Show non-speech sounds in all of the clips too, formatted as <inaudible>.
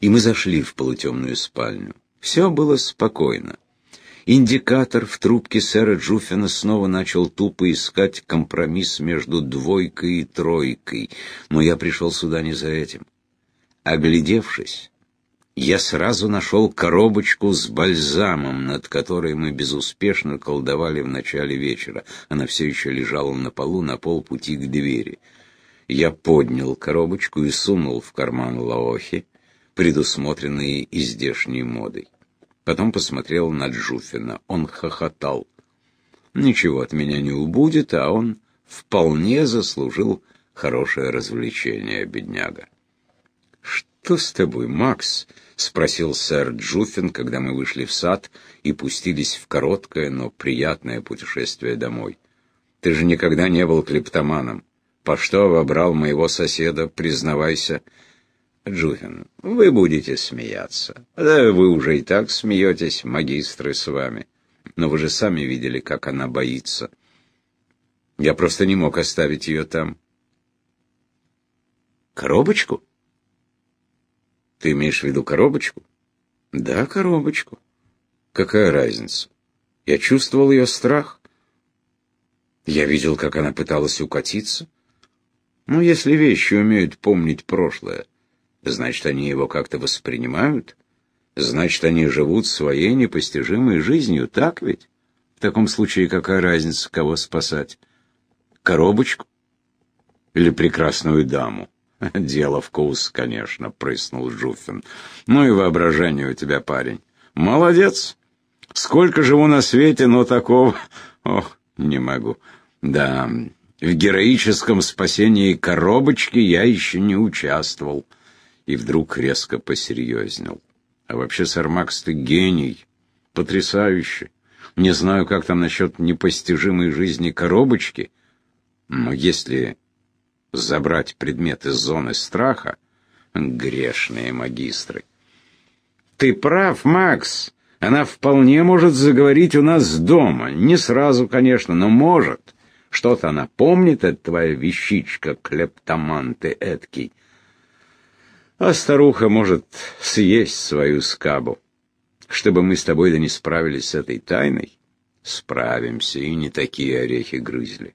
и мы зашли в полутемную спальню. Все было спокойно. Индикатор в трубке сэра Джуффина снова начал тупо искать компромисс между двойкой и тройкой, но я пришел сюда не за этим. Оглядевшись, я сразу нашел коробочку с бальзамом, над которой мы безуспешно колдовали в начале вечера. Она все еще лежала на полу на полпути к двери. Я поднял коробочку и сунул в карман лаохи, предусмотренные и здешней модой. Потом посмотрел на Джуфина. Он хохотал. Ничего от меня не убудет, а он вполне заслужил хорошее развлечение, бедняга. «Что с тобой, Макс?» — спросил сэр Джуфин, когда мы вышли в сад и пустились в короткое, но приятное путешествие домой. «Ты же никогда не был клептоманом. По что обобрал моего соседа, признавайся?» Джуфин, вы будете смеяться. Да вы уже и так смеетесь, магистры с вами. Но вы же сами видели, как она боится. Я просто не мог оставить ее там. Коробочку? Ты имеешь в виду коробочку? Да, коробочку. Какая разница? Я чувствовал ее страх. Я видел, как она пыталась укатиться. Ну, если вещи умеют помнить прошлое, Значит, они его как-то воспринимают? Значит, они живут своей непостижимой жизнью, так ведь? В таком случае какая разница, кого спасать? Коробочку? Или прекрасную даму? <laughs> Дело вкус, конечно, прыснул Жуфин. Ну и воображение у тебя, парень. Молодец. Сколько живу на свете, но такого... <laughs> Ох, не могу. Да, в героическом спасении коробочки я еще не участвовал и вдруг резко посерьезнел. А вообще, сэр Макс, ты гений. Потрясающе. Не знаю, как там насчет непостижимой жизни коробочки, но если забрать предмет из зоны страха, грешные магистры. Ты прав, Макс. Она вполне может заговорить у нас дома. Не сразу, конечно, но может. Что-то она помнит, это твоя вещичка, клептоман ты эткий. А старуха может съесть свою скабу. Чтобы мы с тобой да не справились с этой тайной, справимся, и не такие орехи грызли.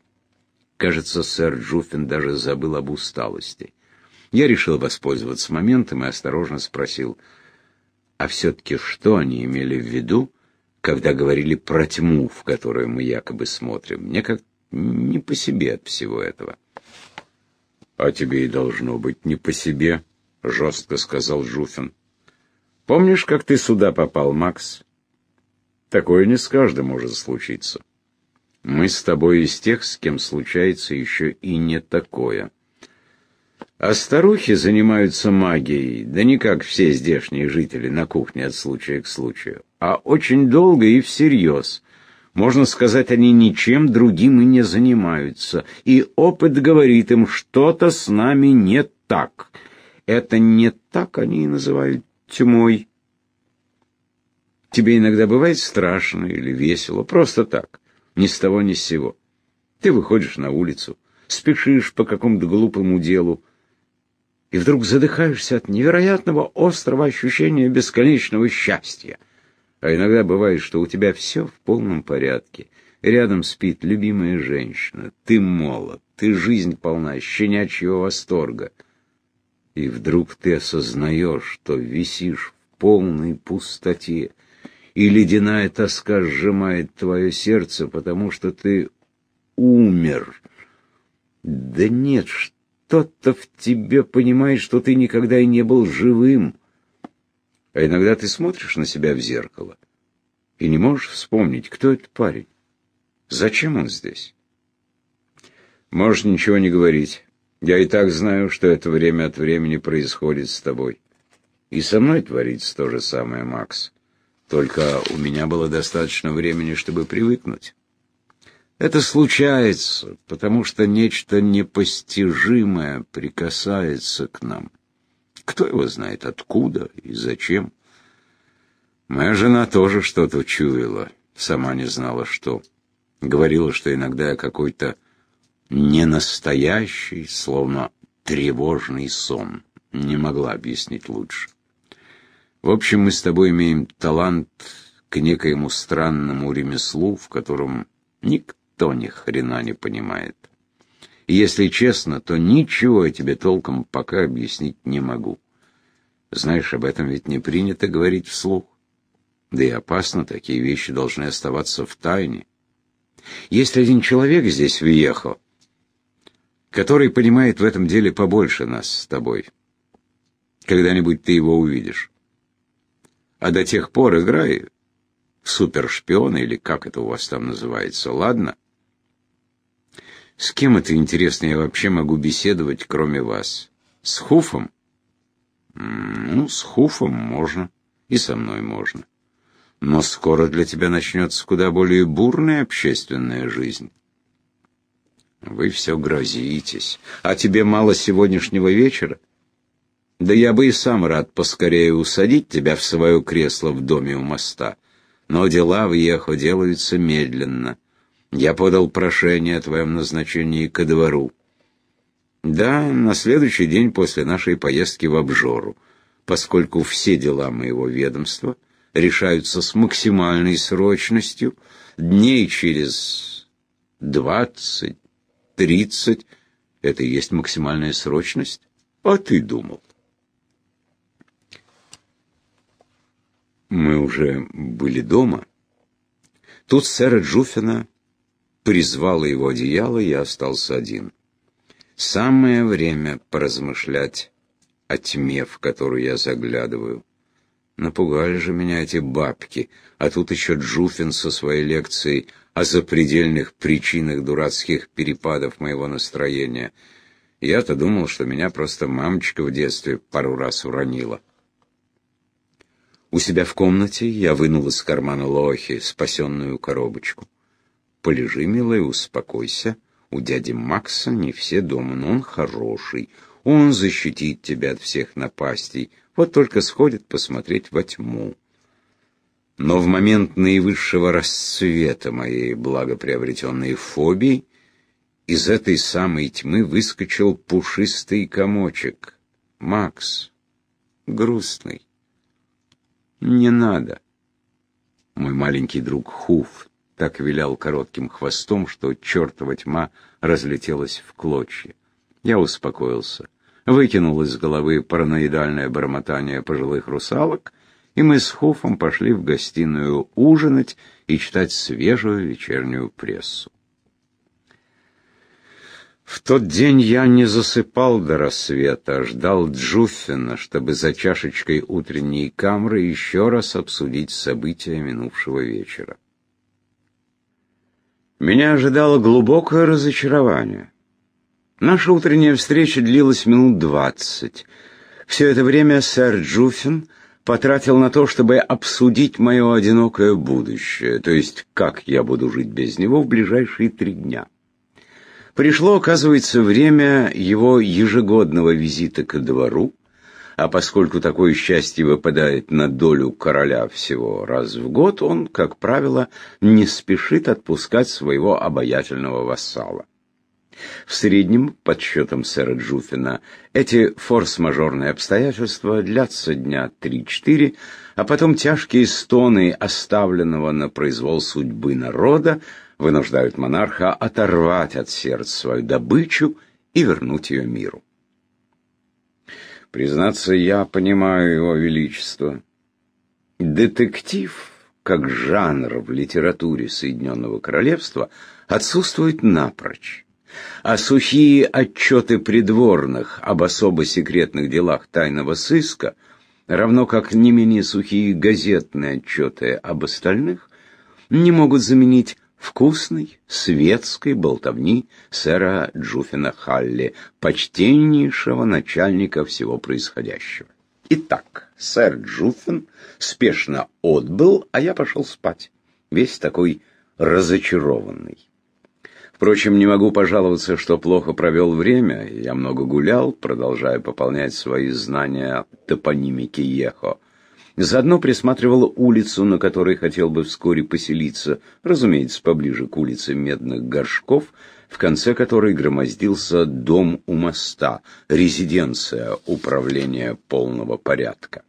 Кажется, сэр Джуффин даже забыл об усталости. Я решил воспользоваться моментом и осторожно спросил, а все-таки что они имели в виду, когда говорили про тьму, в которую мы якобы смотрим? Мне как не по себе от всего этого. А тебе и должно быть не по себе, — жестко сказал Жуфин. «Помнишь, как ты сюда попал, Макс? Такое не с каждым может случиться. Мы с тобой из тех, с кем случается еще и не такое. А старухи занимаются магией, да не как все здешние жители на кухне от случая к случаю, а очень долго и всерьез». Можно сказать, они ничем другим и не занимаются, и опыт говорит им, что-то с нами не так — это не так они и называют тьмой. Тебе иногда бывает страшно или весело, просто так, ни с того ни с сего. Ты выходишь на улицу, спешишь по какому-то глупому делу, и вдруг задыхаешься от невероятного острого ощущения бесконечного счастья. А иногда бывает, что у тебя все в полном порядке. Рядом спит любимая женщина, ты молод, ты жизнь полна щенячьего восторга — и вдруг ты осознаешь, что висишь в полной пустоте, и ледяная тоска сжимает твое сердце, потому что ты умер. Да нет, что-то в тебе понимает, что ты никогда и не был живым. А иногда ты смотришь на себя в зеркало и не можешь вспомнить, кто этот парень. Зачем он здесь? Можешь ничего не говорить. Я и так знаю, что это время от времени происходит с тобой. И со мной творится то же самое, Макс. Только у меня было достаточно времени, чтобы привыкнуть. Это случается, потому что нечто непостижимое прикасается к нам. Кто его знает, откуда и зачем? Моя жена тоже что-то чуяла, сама не знала, что. Говорила, что иногда я какой-то не настоящий, словно тревожный сон. Не могла объяснить лучше. В общем, мы с тобой имеем талант к некоему странному ремеслу, в котором никто ни хрена не понимает. И если честно, то ничего я тебе толком пока объяснить не могу. Знаешь, об этом ведь не принято говорить вслух. Да и опасно, такие вещи должны оставаться в тайне. Есть один человек здесь, в который понимает в этом деле побольше нас с тобой. Когда-нибудь ты его увидишь. А до тех пор играй в супершпиона или как это у вас там называется, ладно? С кем это, интересно, я вообще могу беседовать, кроме вас? С Хуфом? Ну, с Хуфом можно. И со мной можно. Но скоро для тебя начнется куда более бурная общественная жизнь. Вы все грозитесь. А тебе мало сегодняшнего вечера? Да я бы и сам рад поскорее усадить тебя в свое кресло в доме у моста. Но дела в Ехо делаются медленно. Я подал прошение о твоем назначении ко двору. Да, на следующий день после нашей поездки в обжору, поскольку все дела моего ведомства решаются с максимальной срочностью, дней через двадцать, тридцать, это и есть максимальная срочность? А ты думал? Мы уже были дома. Тут сэра Джуфина призвала его одеяло, я остался один. Самое время поразмышлять о тьме, в которую я заглядываю. Напугали же меня эти бабки, а тут еще Джуфин со своей лекцией о запредельных причинах дурацких перепадов моего настроения. Я-то думал, что меня просто мамочка в детстве пару раз уронила. У себя в комнате я вынул из кармана Лохи спасенную коробочку. Полежи, милая, успокойся. У дяди Макса не все дома, но он хороший. Он защитит тебя от всех напастей. Вот только сходит посмотреть во тьму. Но в момент наивысшего расцвета моей благоприобретенной фобии из этой самой тьмы выскочил пушистый комочек. Макс. Грустный. Не надо. Мой маленький друг Хуф так вилял коротким хвостом, что чертова тьма разлетелась в клочья. Я успокоился, выкинул из головы параноидальное бормотание пожилых русалок, и мы с Хуфом пошли в гостиную ужинать и читать свежую вечернюю прессу. В тот день я не засыпал до рассвета, а ждал Джуффина, чтобы за чашечкой утренней камры еще раз обсудить события минувшего вечера. Меня ожидало глубокое разочарование. Наша утренняя встреча длилась минут двадцать. Все это время сэр Джуффин потратил на то, чтобы обсудить мое одинокое будущее, то есть как я буду жить без него в ближайшие три дня. Пришло, оказывается, время его ежегодного визита ко двору, а поскольку такое счастье выпадает на долю короля всего раз в год, он, как правило, не спешит отпускать своего обаятельного вассала. В среднем, под счетом сэра Джуфина, эти форс-мажорные обстоятельства длятся дня три-четыре, а потом тяжкие стоны оставленного на произвол судьбы народа вынуждают монарха оторвать от сердца свою добычу и вернуть ее миру. Признаться, я понимаю его величество. Детектив, как жанр в литературе Соединенного Королевства, отсутствует напрочь. А сухие отчеты придворных об особо секретных делах тайного сыска, равно как не менее сухие газетные отчеты об остальных, не могут заменить вкусной, светской болтовни сэра Джуфина Халли, почтеннейшего начальника всего происходящего. Итак, сэр Джуфин спешно отбыл, а я пошел спать, весь такой разочарованный. Впрочем, не могу пожаловаться, что плохо провел время. Я много гулял, продолжая пополнять свои знания топонимики Ехо. Заодно присматривал улицу, на которой хотел бы вскоре поселиться, разумеется, поближе к улице Медных Горшков, в конце которой громоздился дом у моста, резиденция управления полного порядка.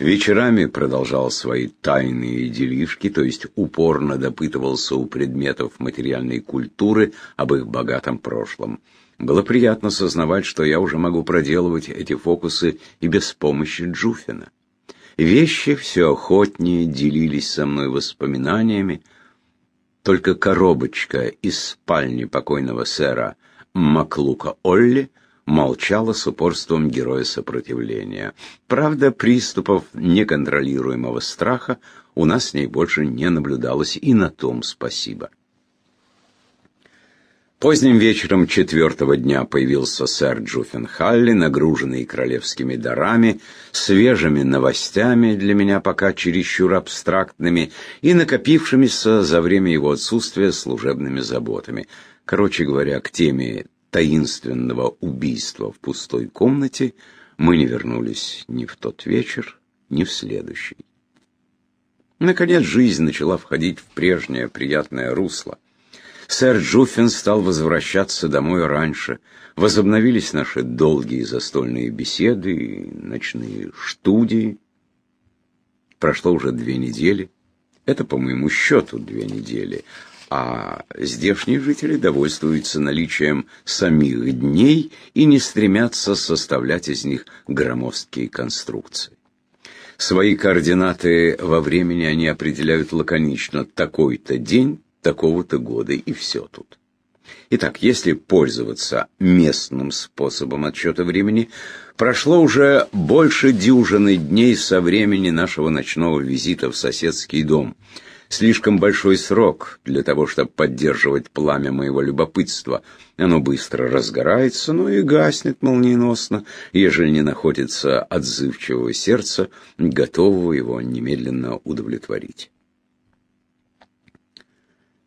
Вечерами продолжал свои тайные делишки, то есть упорно допытывался у предметов материальной культуры об их богатом прошлом. Было приятно сознавать, что я уже могу проделывать эти фокусы и без помощи Джуфина. Вещи все охотнее делились со мной воспоминаниями. Только коробочка из спальни покойного сэра Маклука Олли молчала с упорством героя сопротивления. Правда, приступов неконтролируемого страха у нас с ней больше не наблюдалось, и на том спасибо. Поздним вечером четвертого дня появился сэр Джуффин Халли, нагруженный королевскими дарами, свежими новостями, для меня пока чересчур абстрактными, и накопившимися за время его отсутствия служебными заботами. Короче говоря, к теме таинственного убийства в пустой комнате мы не вернулись ни в тот вечер, ни в следующий. Наконец жизнь начала входить в прежнее приятное русло. Сэр Джуффин стал возвращаться домой раньше. Возобновились наши долгие застольные беседы и ночные студии. Прошло уже две недели. Это, по моему счету, две недели а здешние жители довольствуются наличием самих дней и не стремятся составлять из них громоздкие конструкции. Свои координаты во времени они определяют лаконично такой-то день, такого-то года, и все тут. Итак, если пользоваться местным способом отсчета времени, прошло уже больше дюжины дней со времени нашего ночного визита в соседский дом – Слишком большой срок для того, чтобы поддерживать пламя моего любопытства. Оно быстро разгорается, но и гаснет молниеносно, ежели не находится отзывчивого сердца, готового его немедленно удовлетворить.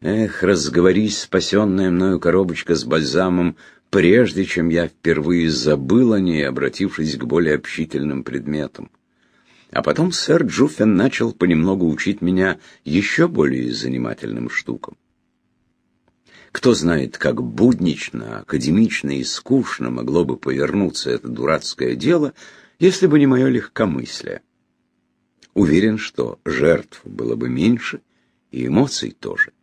Эх, разговорись, спасенная мною коробочка с бальзамом, прежде чем я впервые забыл о ней, обратившись к более общительным предметам. А потом сэр Джуффин начал понемногу учить меня еще более занимательным штукам. Кто знает, как буднично, академично и скучно могло бы повернуться это дурацкое дело, если бы не мое легкомыслие. Уверен, что жертв было бы меньше, и эмоций тоже.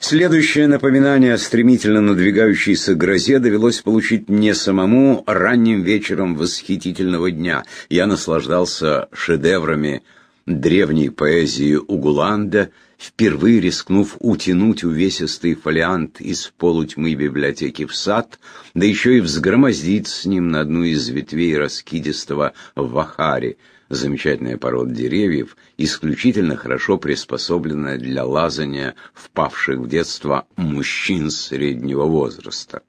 Следующее напоминание о стремительно надвигающейся грозе довелось получить мне самому ранним вечером восхитительного дня. Я наслаждался шедеврами древней поэзии Угуланда, впервые рискнув утянуть увесистый фолиант из полутьмы библиотеки в сад, да еще и взгромоздить с ним на одну из ветвей раскидистого вахари — замечательная порода деревьев, исключительно хорошо приспособленная для лазания впавших в детство мужчин среднего возраста.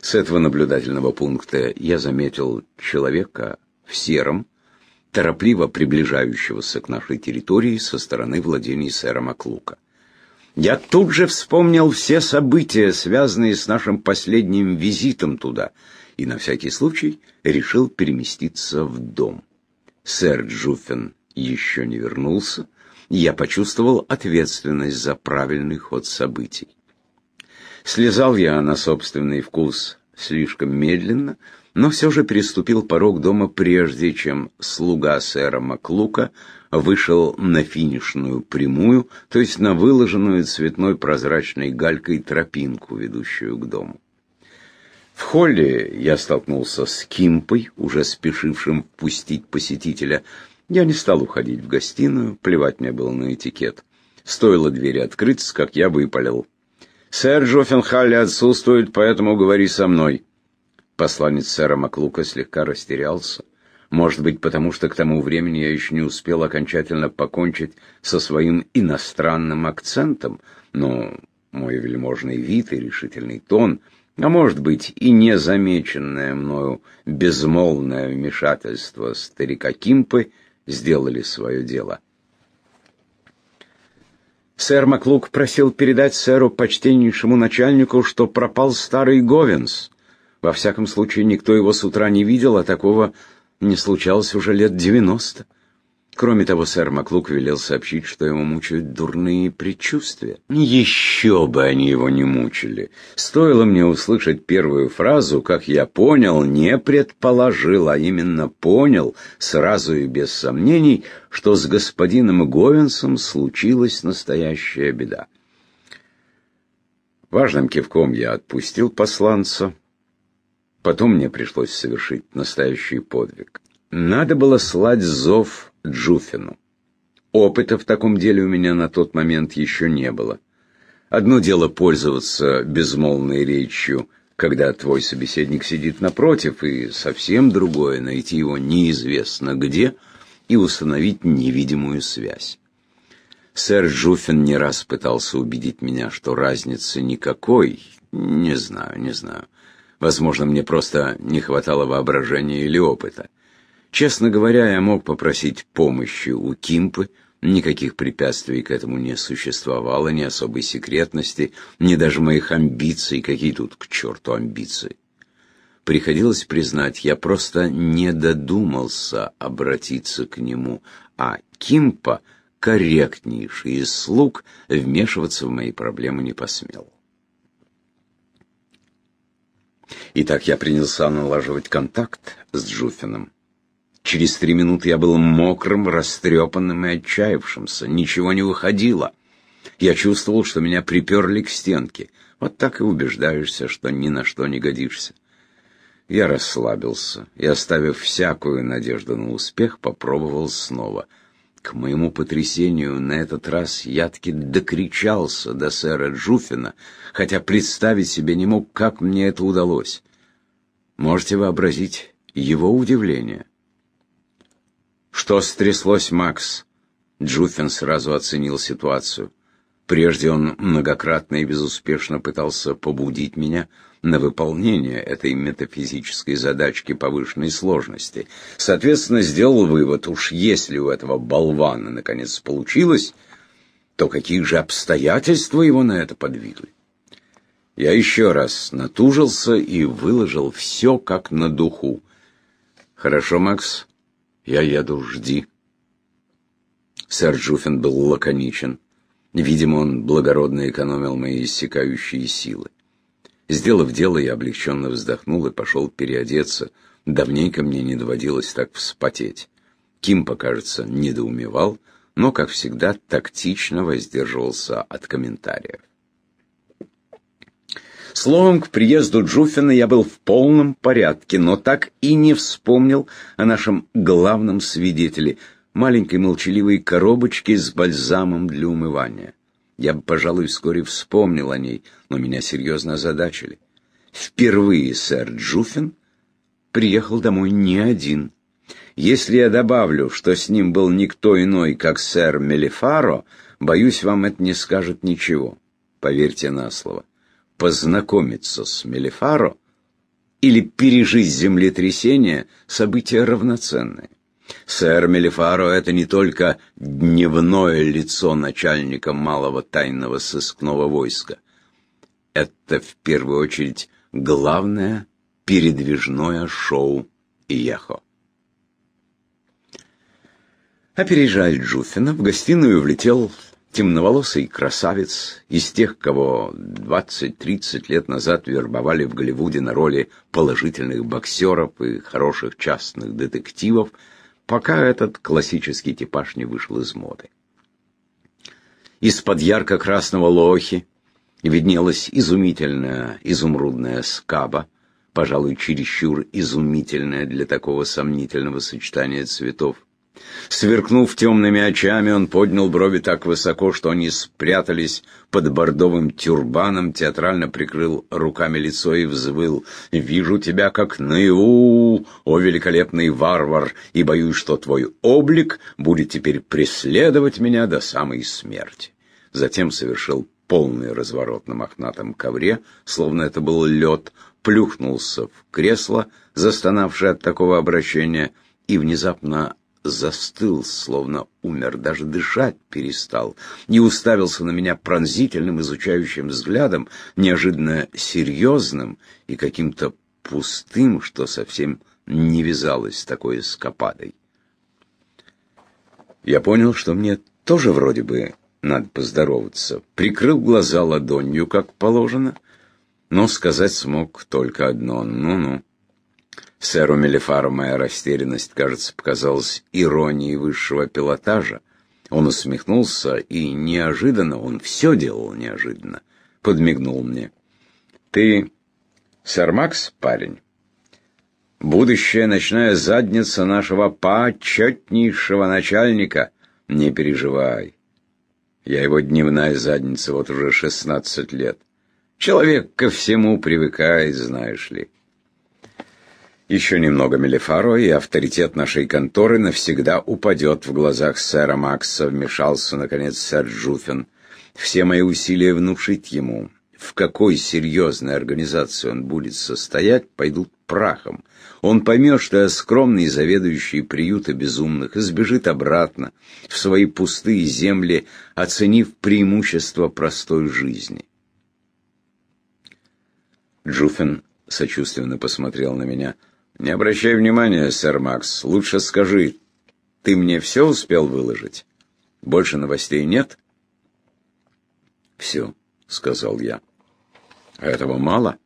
С этого наблюдательного пункта я заметил человека в сером, торопливо приближающегося к нашей территории со стороны владений сэра Маклука. Я тут же вспомнил все события, связанные с нашим последним визитом туда, и на всякий случай решил переместиться в дом сэр Джуффин еще не вернулся, я почувствовал ответственность за правильный ход событий. Слезал я на собственный вкус слишком медленно, но все же переступил порог дома прежде, чем слуга сэра Маклука вышел на финишную прямую, то есть на выложенную цветной прозрачной галькой тропинку, ведущую к дому. В холле я столкнулся с Кимпой, уже спешившим впустить посетителя. Я не стал уходить в гостиную, плевать мне было на этикет. Стоило двери открыться, как я выпалил. «Сэр Джоффенхалли отсутствует, поэтому говори со мной». Посланец сэра Маклука слегка растерялся. Может быть, потому что к тому времени я еще не успел окончательно покончить со своим иностранным акцентом, но мой вельможный вид и решительный тон — а может быть и незамеченное мною безмолвное вмешательство старика Кимпы сделали свое дело. Сэр Маклук просил передать сэру почтеннейшему начальнику, что пропал старый Говенс. Во всяком случае, никто его с утра не видел, а такого не случалось уже лет девяносто. Кроме того, сэр Маклук велел сообщить, что его мучают дурные предчувствия. Еще бы они его не мучили. Стоило мне услышать первую фразу, как я понял, не предположил, а именно понял, сразу и без сомнений, что с господином Говенсом случилась настоящая беда. Важным кивком я отпустил посланца. Потом мне пришлось совершить настоящий подвиг. Надо было слать зов Джуфину. Опыта в таком деле у меня на тот момент еще не было. Одно дело пользоваться безмолвной речью, когда твой собеседник сидит напротив, и совсем другое — найти его неизвестно где и установить невидимую связь. Сэр Джуфин не раз пытался убедить меня, что разницы никакой. Не знаю, не знаю. Возможно, мне просто не хватало воображения или опыта. Честно говоря, я мог попросить помощи у Кимпы, никаких препятствий к этому не существовало, ни особой секретности, ни даже моих амбиций, какие тут к черту амбиции. Приходилось признать, я просто не додумался обратиться к нему, а Кимпа, корректнейший из слуг, вмешиваться в мои проблемы не посмел. Итак, я принялся налаживать контакт с Джуфином. Через три минуты я был мокрым, растрепанным и отчаявшимся. Ничего не выходило. Я чувствовал, что меня приперли к стенке. Вот так и убеждаешься, что ни на что не годишься. Я расслабился и, оставив всякую надежду на успех, попробовал снова. К моему потрясению, на этот раз я таки докричался до сэра Джуфина, хотя представить себе не мог, как мне это удалось. Можете вообразить его удивление. «Что стряслось, Макс?» Джуффин сразу оценил ситуацию. Прежде он многократно и безуспешно пытался побудить меня на выполнение этой метафизической задачки повышенной сложности. Соответственно, сделал вывод, уж если у этого болвана наконец получилось, то какие же обстоятельства его на это подвигли? Я еще раз натужился и выложил все как на духу. «Хорошо, Макс, «Я еду, жди». Сэр Джуффин был лаконичен. Видимо, он благородно экономил мои иссякающие силы. Сделав дело, я облегченно вздохнул и пошел переодеться. Давненько мне не доводилось так вспотеть. Ким, покажется, недоумевал, но, как всегда, тактично воздерживался от комментариев. Словом, к приезду Джуфина я был в полном порядке, но так и не вспомнил о нашем главном свидетеле — маленькой молчаливой коробочке с бальзамом для умывания. Я бы, пожалуй, вскоре вспомнил о ней, но меня серьезно озадачили. Впервые сэр Джуфин приехал домой не один. Если я добавлю, что с ним был никто иной, как сэр Мелифаро, боюсь, вам это не скажет ничего. Поверьте на слово познакомиться с Мелифаро или пережить землетрясение – события равноценные. Сэр Мелифаро – это не только дневное лицо начальника малого тайного сыскного войска. Это, в первую очередь, главное передвижное шоу Ехо. Опережая Джуфина, в гостиную влетел темноволосый красавец из тех, кого 20-30 лет назад вербовали в Голливуде на роли положительных боксеров и хороших частных детективов, пока этот классический типаж не вышел из моды. Из-под ярко-красного лохи виднелась изумительная изумрудная скаба, пожалуй, чересчур изумительная для такого сомнительного сочетания цветов. Сверкнув темными очами, он поднял брови так высоко, что они спрятались под бордовым тюрбаном, театрально прикрыл руками лицо и взвыл. «Вижу тебя как наяву, о великолепный варвар, и боюсь, что твой облик будет теперь преследовать меня до самой смерти». Затем совершил полный разворот на мохнатом ковре, словно это был лед, плюхнулся в кресло, застонавшее от такого обращения, и внезапно застыл, словно умер, даже дышать перестал, не уставился на меня пронзительным, изучающим взглядом, неожиданно серьезным и каким-то пустым, что совсем не вязалось с такой эскападой. Я понял, что мне тоже вроде бы надо поздороваться. Прикрыл глаза ладонью, как положено, но сказать смог только одно «ну-ну». Сэру Мелефару моя растерянность, кажется, показалась иронией высшего пилотажа. Он усмехнулся, и неожиданно, он все делал неожиданно, подмигнул мне. «Ты сэр Макс, парень?» «Будущая ночная задница нашего почетнейшего начальника. Не переживай. Я его дневная задница вот уже шестнадцать лет. Человек ко всему привыкает, знаешь ли». Еще немного Мелефаро, и авторитет нашей конторы навсегда упадет в глазах сэра Макса, вмешался, наконец, сэр Джуфин. Все мои усилия внушить ему, в какой серьезной организации он будет состоять, пойдут прахом. Он поймет, что я скромный заведующий приюта безумных, и сбежит обратно в свои пустые земли, оценив преимущество простой жизни. Джуфин сочувственно посмотрел на меня — «Не обращай внимания, сэр Макс. Лучше скажи, ты мне все успел выложить? Больше новостей нет?» «Все», — сказал я. «Этого мало?»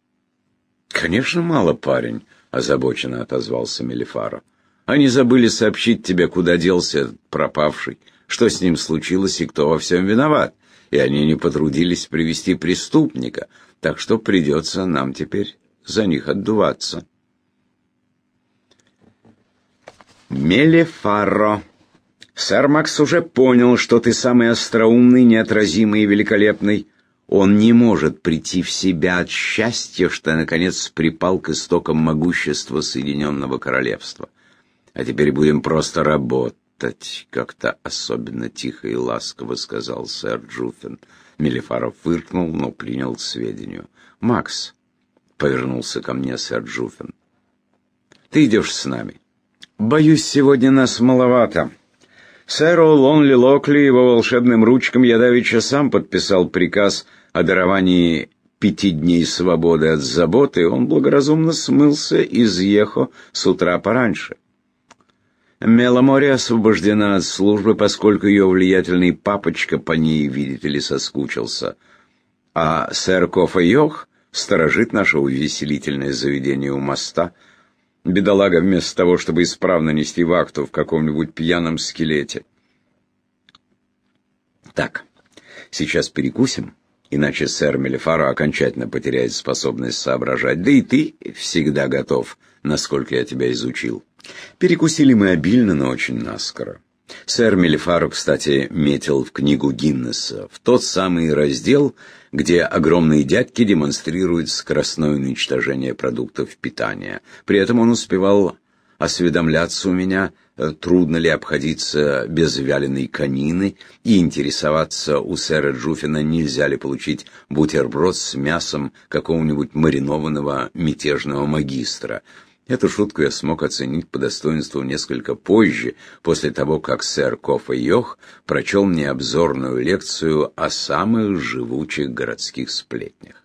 «Конечно, мало, парень», — озабоченно отозвался Мелифаро. «Они забыли сообщить тебе, куда делся пропавший, что с ним случилось и кто во всем виноват, и они не потрудились привести преступника, так что придется нам теперь за них отдуваться». Мелефаро. Сэр Макс уже понял, что ты самый остроумный, неотразимый и великолепный. Он не может прийти в себя от счастья, что наконец припал к истокам могущества Соединенного Королевства. А теперь будем просто работать, как-то особенно тихо и ласково сказал сэр Джуффин. Мелефаров фыркнул, но принял к сведению. «Макс», — повернулся ко мне сэр Джуффин, — «ты идешь с нами». Боюсь, сегодня нас маловато. Сэру Лонли Локли его волшебным ручкам я давеча сам подписал приказ о даровании пяти дней свободы от заботы, он благоразумно смылся из Ехо с утра пораньше. Меломори освобождена от службы, поскольку ее влиятельный папочка по ней, видите ли, соскучился. А сэр Кофа Йох сторожит наше увеселительное заведение у моста — Бедолага вместо того, чтобы исправно нести вахту в каком-нибудь пьяном скелете. Так, сейчас перекусим, иначе сэр Мелефаро окончательно потеряет способность соображать. Да и ты всегда готов, насколько я тебя изучил. Перекусили мы обильно, но очень наскоро. Сэр Мелифаро, кстати, метил в книгу Гиннесса, в тот самый раздел, где огромные дядьки демонстрируют скоростное уничтожение продуктов питания. При этом он успевал осведомляться у меня, э, трудно ли обходиться без вяленой конины, и интересоваться у сэра Джуфина, нельзя ли получить бутерброд с мясом какого-нибудь маринованного мятежного магистра. Эту шутку я смог оценить по достоинству несколько позже, после того, как сэр Кофа Йох прочел мне обзорную лекцию о самых живучих городских сплетнях.